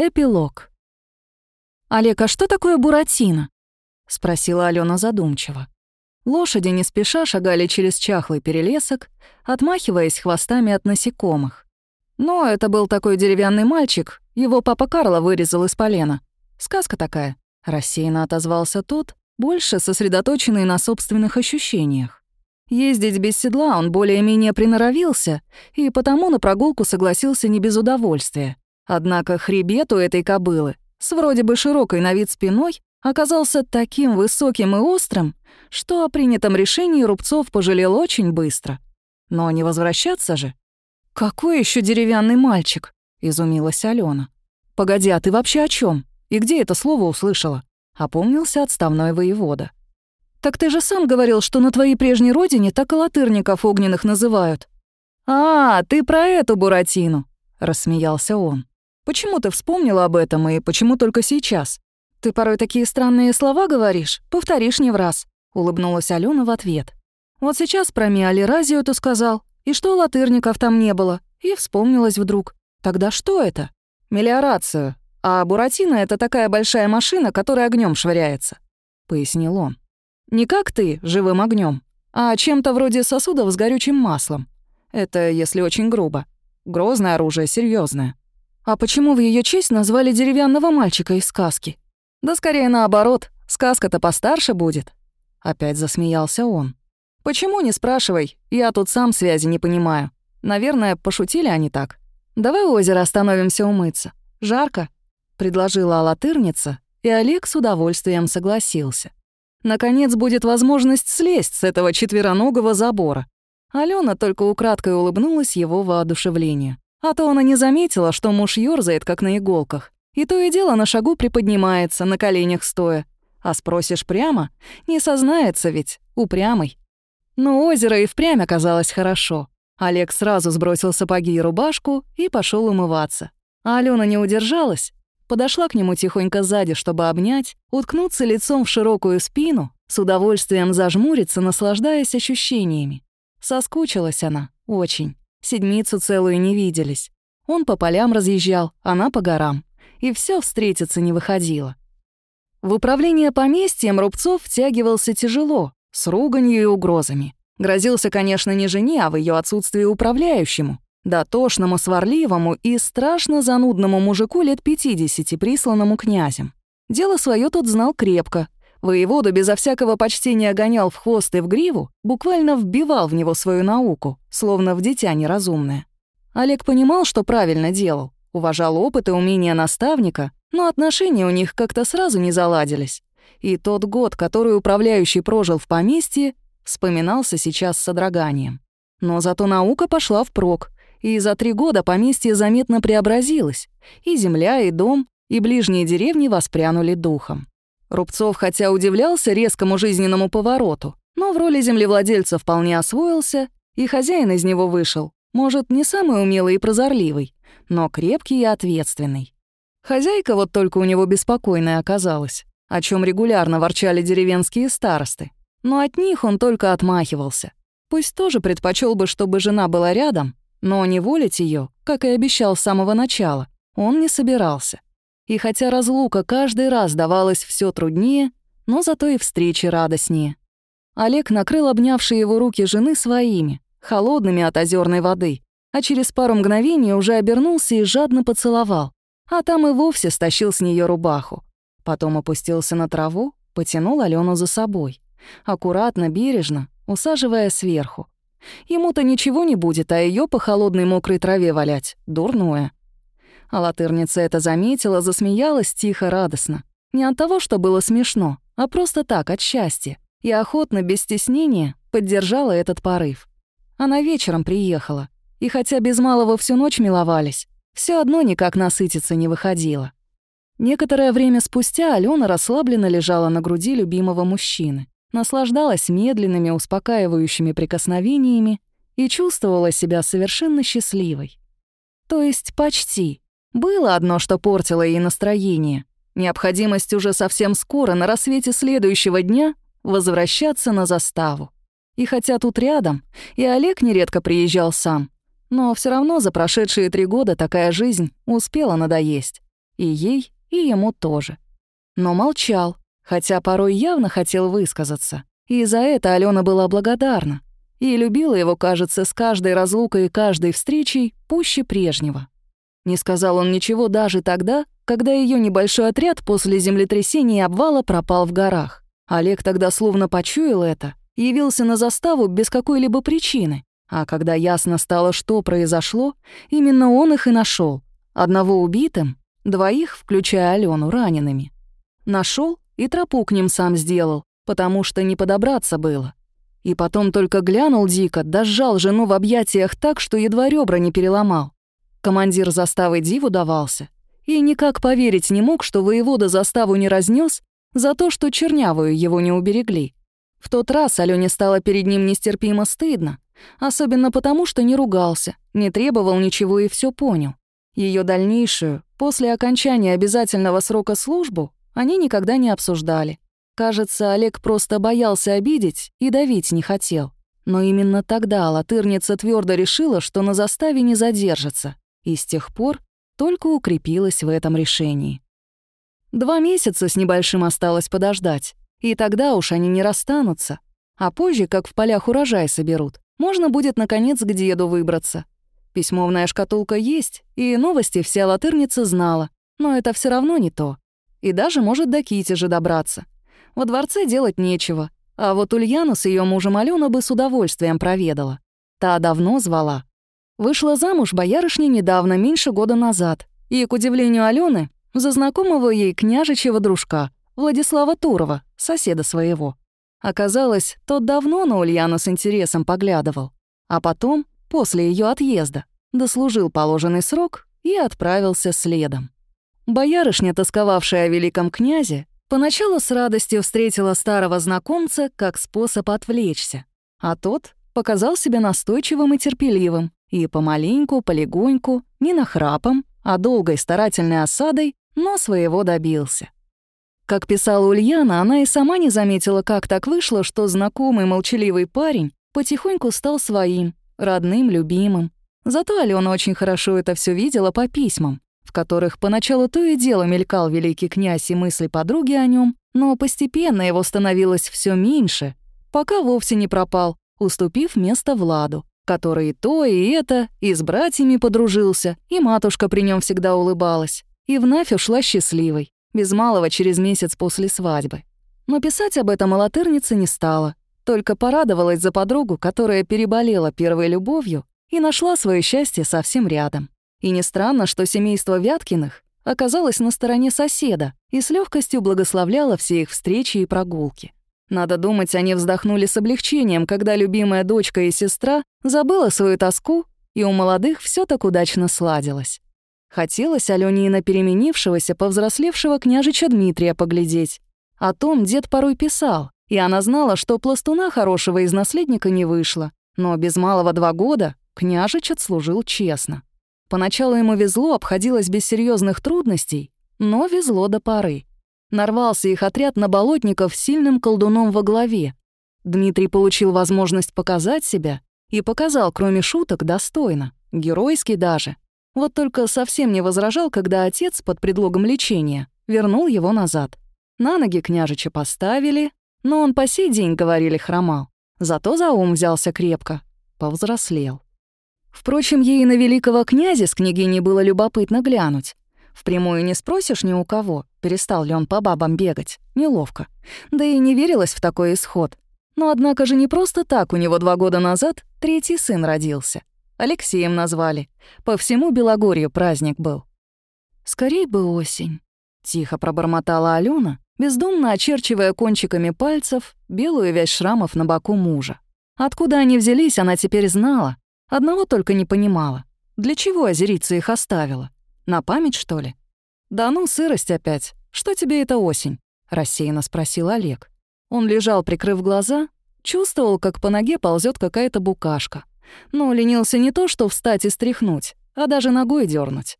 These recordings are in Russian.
Эпилог. «Олег, а что такое буратино?» — спросила Алена задумчиво. Лошади не спеша шагали через чахлый перелесок, отмахиваясь хвостами от насекомых. Но это был такой деревянный мальчик, его папа Карло вырезал из полена. Сказка такая. Рассеянно отозвался тот, больше сосредоточенный на собственных ощущениях. Ездить без седла он более-менее приноровился, и потому на прогулку согласился не без удовольствия. Однако хребет у этой кобылы с вроде бы широкой на вид спиной оказался таким высоким и острым, что о принятом решении Рубцов пожалел очень быстро. Но не возвращаться же. «Какой еще деревянный мальчик?» — изумилась Алена. «Погоди, а ты вообще о чем? И где это слово услышала?» — опомнился отставной воевода. «Так ты же сам говорил, что на твоей прежней родине так и латырников огненных называют». «А, ты про эту Буратину!» — рассмеялся он. Почему ты вспомнила об этом и почему только сейчас? Ты порой такие странные слова говоришь, повторишь не в раз», — улыбнулась Алена в ответ. «Вот сейчас про Миалиразию ты сказал, и что латырников там не было, и вспомнилась вдруг. Тогда что это?» «Мелиорацию. А Буратино — это такая большая машина, которая огнем швыряется», — пояснил он. «Не как ты, живым огнем, а чем-то вроде сосудов с горючим маслом. Это если очень грубо. Грозное оружие, серьезное. А почему в ее честь назвали деревянного мальчика из сказки? Да скорее наоборот, сказка-то постарше будет. Опять засмеялся он. Почему, не спрашивай, я тут сам связи не понимаю. Наверное, пошутили они так. Давай у озера остановимся умыться. Жарко, предложила алатырница, и Олег с удовольствием согласился. Наконец будет возможность слезть с этого четвероногого забора. Алена только украдкой улыбнулась его воодушевлению. А то она не заметила, что муж ёрзает, как на иголках. И то и дело на шагу приподнимается, на коленях стоя. А спросишь прямо, не сознается ведь, упрямый. Но озеро и впрямь оказалось хорошо. Олег сразу сбросил сапоги и рубашку и пошел умываться. А Алена не удержалась, подошла к нему тихонько сзади, чтобы обнять, уткнуться лицом в широкую спину, с удовольствием зажмуриться, наслаждаясь ощущениями. Соскучилась она, очень. Седмицу целую не виделись. Он по полям разъезжал, она по горам. И все встретиться не выходило. В управление поместьем Рубцов втягивался тяжело, с руганью и угрозами. Грозился, конечно, не жене, а в ее отсутствии управляющему, дотошному, сварливому и страшно занудному мужику лет 50, присланному князем. Дело свое тот знал крепко, Воеводу безо всякого почтения гонял в хвост и в гриву, буквально вбивал в него свою науку, словно в дитя неразумное. Олег понимал, что правильно делал, уважал опыт и умения наставника, но отношения у них как-то сразу не заладились. И тот год, который управляющий прожил в поместье, вспоминался сейчас с содроганием. Но зато наука пошла впрок, и за три года поместье заметно преобразилось, и земля, и дом, и ближние деревни воспрянули духом. Рубцов хотя удивлялся резкому жизненному повороту, но в роли землевладельца вполне освоился, и хозяин из него вышел, может, не самый умелый и прозорливый, но крепкий и ответственный. Хозяйка вот только у него беспокойная оказалась, о чем регулярно ворчали деревенские старосты. Но от них он только отмахивался. Пусть тоже предпочел бы, чтобы жена была рядом, но не волить ее, как и обещал с самого начала, он не собирался. И хотя разлука каждый раз давалась все труднее, но зато и встречи радостнее. Олег накрыл обнявшие его руки жены своими, холодными от озерной воды, а через пару мгновений уже обернулся и жадно поцеловал, а там и вовсе стащил с нее рубаху. Потом опустился на траву, потянул Алену за собой, аккуратно, бережно, усаживая сверху. Ему-то ничего не будет, а ее по холодной мокрой траве валять — дурное. А латырница это заметила, засмеялась тихо, радостно. Не от того, что было смешно, а просто так, от счастья. И охотно, без стеснения, поддержала этот порыв. Она вечером приехала. И хотя без малого всю ночь миловались, все одно никак насытиться не выходило. Некоторое время спустя Алена расслабленно лежала на груди любимого мужчины, наслаждалась медленными, успокаивающими прикосновениями и чувствовала себя совершенно счастливой. То есть почти. Было одно, что портило ей настроение. Необходимость уже совсем скоро, на рассвете следующего дня, возвращаться на заставу. И хотя тут рядом, и Олег нередко приезжал сам, но все равно за прошедшие три года такая жизнь успела надоесть. И ей, и ему тоже. Но молчал, хотя порой явно хотел высказаться. И за это Алена была благодарна. И любила его, кажется, с каждой разлукой и каждой встречей пуще прежнего. Не сказал он ничего даже тогда, когда ее небольшой отряд после землетрясения и обвала пропал в горах. Олег тогда словно почуял это, явился на заставу без какой-либо причины. А когда ясно стало, что произошло, именно он их и нашел. Одного убитым, двоих, включая Алену, ранеными. Нашел и тропу к ним сам сделал, потому что не подобраться было. И потом только глянул дико, дожал жену в объятиях так, что едва ребра не переломал. Командир заставы диву давался. И никак поверить не мог, что воевода заставу не разнес за то, что чернявую его не уберегли. В тот раз Алёне стало перед ним нестерпимо стыдно, особенно потому, что не ругался, не требовал ничего и все понял. Ее дальнейшую, после окончания обязательного срока службу, они никогда не обсуждали. Кажется, Олег просто боялся обидеть и давить не хотел. Но именно тогда латырница твердо решила, что на заставе не задержится, и с тех пор только укрепилась в этом решении. Два месяца с небольшим осталось подождать, и тогда уж они не расстанутся. А позже, как в полях урожай соберут, можно будет, наконец, к деду выбраться. Письмовная шкатулка есть, и новости вся латырница знала, но это все равно не то. И даже может до Кити же добраться. Во дворце делать нечего, а вот Ульяну с ее мужем Алена бы с удовольствием проведала. Та давно звала. Вышла замуж боярышня недавно, меньше года назад, и, к удивлению Алены, за знакомого ей княжичьего дружка, Владислава Турова, соседа своего. Оказалось, тот давно на Ульяну с интересом поглядывал, а потом, после ее отъезда, дослужил положенный срок и отправился следом. Боярышня, тосковавшая о великом князе, поначалу с радостью встретила старого знакомца как способ отвлечься, а тот показал себя настойчивым и терпеливым, и помаленьку, полегоньку, не нахрапом, а долгой старательной осадой, но своего добился. Как писала Ульяна, она и сама не заметила, как так вышло, что знакомый молчаливый парень потихоньку стал своим, родным, любимым. Зато Алена очень хорошо это все видела по письмам, в которых поначалу то и дело мелькал великий князь и мысли подруги о нем, но постепенно его становилось все меньше, пока вовсе не пропал, уступив место Владу, который то и это, и с братьями подружился, и матушка при нем всегда улыбалась, и вновь ушла счастливой, без малого через месяц после свадьбы. Но писать об этом Алатырница не стала, только порадовалась за подругу, которая переболела первой любовью и нашла свое счастье совсем рядом. И не странно, что семейство Вяткиных оказалось на стороне соседа и с легкостью благословляло все их встречи и прогулки. Надо думать, они вздохнули с облегчением, когда любимая дочка и сестра забыла свою тоску, и у молодых все так удачно сладилось. Хотелось Алёне и на переменившегося, повзрослевшего княжича Дмитрия поглядеть. О том дед порой писал, и она знала, что пластуна хорошего из наследника не вышло, но без малого два года княжич отслужил честно. Поначалу ему везло, обходилось без серьезных трудностей, но везло до поры. Нарвался их отряд на болотников с сильным колдуном во главе. Дмитрий получил возможность показать себя и показал, кроме шуток, достойно, геройски даже. Вот только совсем не возражал, когда отец под предлогом лечения вернул его назад. На ноги княжича поставили, но он по сей день, говорили, хромал. Зато за ум взялся крепко, повзрослел. Впрочем, ей на великого князя с княгиней было любопытно глянуть. Впрямую не спросишь ни у кого, перестал ли он по бабам бегать. Неловко. Да и не верилось в такой исход. Но однако же не просто так у него два года назад третий сын родился. Алексеем назвали. По всему Белогорью праздник был. «Скорей бы осень», — тихо пробормотала Алена, бездумно очерчивая кончиками пальцев белую вязь шрамов на боку мужа. Откуда они взялись, она теперь знала, Одного только не понимала. Для чего озерица их оставила? На память, что ли? «Да ну, сырость опять. Что тебе эта осень?» — рассеянно спросил Олег. Он лежал, прикрыв глаза, чувствовал, как по ноге ползет какая-то букашка. Но ленился не то, что встать и стряхнуть, а даже ногой дернуть.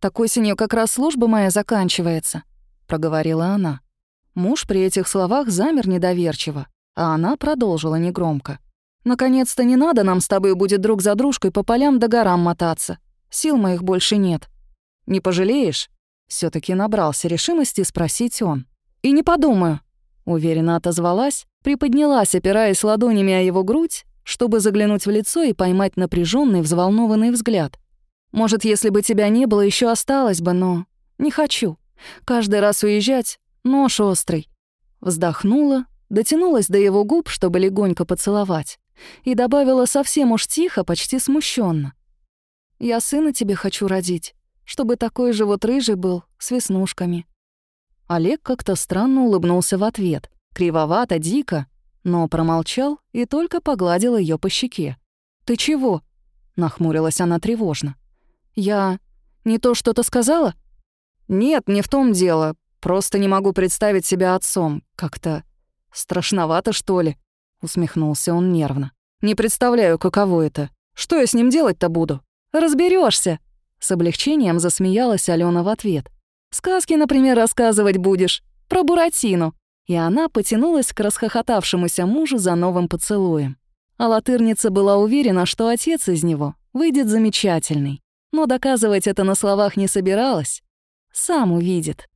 «Так осенью как раз служба моя заканчивается», — проговорила она. Муж при этих словах замер недоверчиво, а она продолжила негромко. Наконец-то не надо нам с тобой будет друг за дружкой по полям да горам мотаться. Сил моих больше нет. Не пожалеешь? Все таки набрался решимости спросить он. «И не подумаю», — уверенно отозвалась, приподнялась, опираясь ладонями о его грудь, чтобы заглянуть в лицо и поймать напряженный, взволнованный взгляд. «Может, если бы тебя не было, еще осталось бы, но не хочу. Каждый раз уезжать — нож острый». Вздохнула, дотянулась до его губ, чтобы легонько поцеловать, и добавила совсем уж тихо, почти смущенно: «Я сына тебе хочу родить, чтобы такой же вот рыжий был, с веснушками». Олег как-то странно улыбнулся в ответ, кривовато, дико, но промолчал и только погладил ее по щеке. «Ты чего?» — нахмурилась она тревожно. «Я... не то что-то сказала?» «Нет, не в том дело. Просто не могу представить себя отцом. Как-то страшновато, что ли?» — усмехнулся он нервно. «Не представляю, каково это. Что я с ним делать-то буду?» Разберешься. С облегчением засмеялась Алена в ответ. «Сказки, например, рассказывать будешь. Про Буратино и она потянулась к расхохотавшемуся мужу за новым поцелуем. А латырница была уверена, что отец из него выйдет замечательный, но доказывать это на словах не собиралась. Сам увидит.